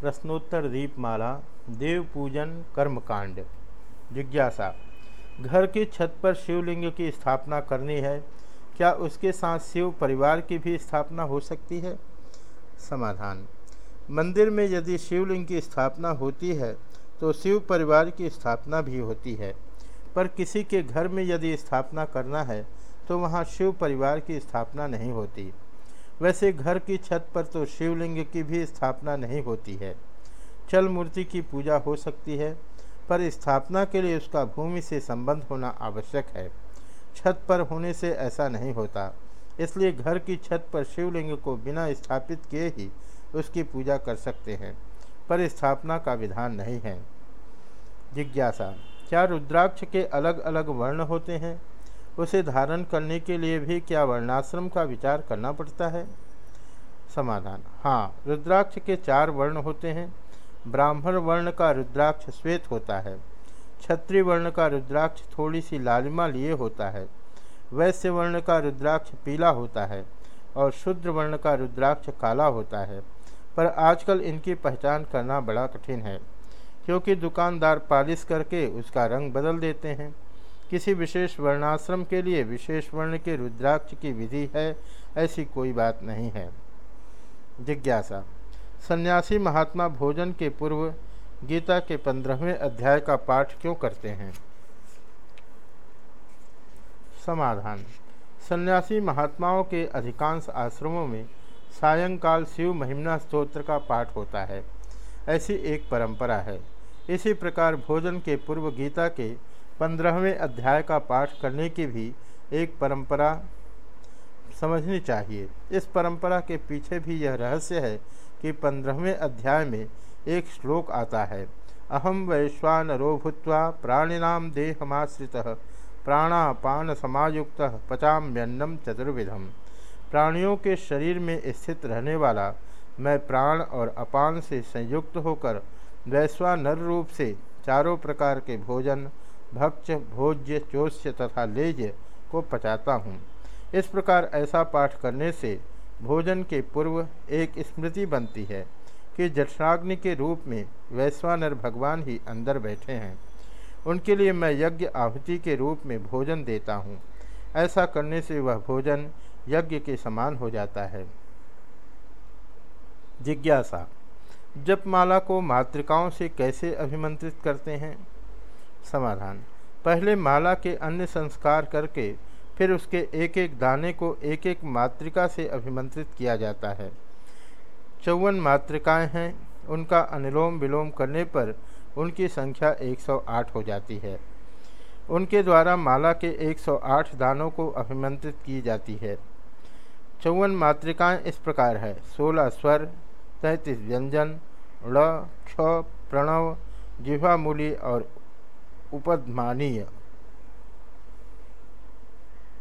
प्रश्नोत्तर दीपमाला देव पूजन कर्मकांड। जिज्ञासा, घर की छत पर शिवलिंग की स्थापना करनी है, क्या उसके साथ शिव परिवार की भी स्थापना हो सकती है? समाधान, मंदिर में यदि शिवलिंग की स्थापना होती है तो शिव परिवार की स्थापना भी होती है। पर किसी के घर में यदि स्थापना करना है तो वहाँ शिव परिवार की स्थापना नहीं होती। वैसे घर की छत पर तो शिवलिंग की भी स्थापना नहीं होती है। चल मूर्ति की पूजा हो सकती है, पर स्थापना के लिए उसका भूमि से संबंध होना आवश्यक है। छत पर होने से ऐसा नहीं होता, इसलिए घर की छत पर शिवलिंग को बिना स्थापित किए ही उसकी पूजा कर सकते हैं, पर स्थापना का विधान नहीं है। जिज्ञासा, क्या रुद्राक्ष के अलग अलग वर्ण होते हैं? उसे धारण करने के लिए भी क्या वर्णाश्रम का विचार करना पड़ता है? समाधान। हाँ रुद्राक्ष के चार वर्ण होते हैं। ब्राह्मण वर्ण का रुद्राक्ष श्वेत होता है। क्षत्रिय वर्ण का रुद्राक्ष थोड़ी सी लालिमा लिए होता है। वैश्य वर्ण का रुद्राक्ष पीला होता है और शुद्र वर्ण का रुद्राक्ष काला होता है। पर आजकल इनकी पहचान करना बड़ा कठिन है, क्योंकि दुकानदार पालिश करके उसका रंग बदल देते हैं। किसी विशेष वर्णाश्रम के लिए विशेष वर्ण के रुद्राक्ष की विधि है, ऐसी कोई बात नहीं है। जिज्ञासा। सन्यासी महात्मा भोजन के पूर्व गीता के पंद्रहवें अध्याय का पाठ क्यों करते हैं? समाधान। सन्यासी महात्माओं के अधिकांश आश्रमों में सायंकाल शिव महिमना स्तोत्र का पाठ होता है। ऐसी एक परंपरा है। इसी प्रकार भोजन के पूर्व गीता के पंद्रहवें अध्याय का पाठ करने की भी एक परंपरा समझनी चाहिए। इस परंपरा के पीछे भी यह रहस्य है कि पंद्रहवें अध्याय में एक श्लोक आता है अहम वैश्वानरो भूत्वा प्राणिनाम देहमाश्रित प्राणापान समायुक्त पचाम्यन्नम चतुर्विधम। प्राणियों के शरीर में स्थित रहने वाला मैं प्राण और अपान से संयुक्त होकर वैश्वानर रूप से चारों प्रकार के भोजन भक्ष भोज्य चोष्य तथा लेज्य को पचाता हूँ। इस प्रकार ऐसा पाठ करने से भोजन के पूर्व एक स्मृति बनती है कि जठराग्नि के रूप में वैश्वानर भगवान ही अंदर बैठे हैं। उनके लिए मैं यज्ञ आहुति के रूप में भोजन देता हूँ। ऐसा करने से वह भोजन यज्ञ के समान हो जाता है। जिज्ञासा, जपमाला को मातृकाओं से कैसे अभिमंत्रित करते हैं? समाधान। पहले माला के अन्य संस्कार करके, फिर उसके एक एक दाने को एक एक मातृका से अभिमंत्रित किया जाता है। चौवन मातृकाएँ हैं, उनका अनुलोम विलोम करने पर उनकी संख्या 108 हो जाती है। उनके द्वारा माला के 108 दानों को अभिमंत्रित की जाती है। चौवन मातृकाएँ इस प्रकार है। सोलह स्वर, तैंतीस व्यंजन ड़ क्ष, प्रणव, जिह्वामूली और उपधमानीय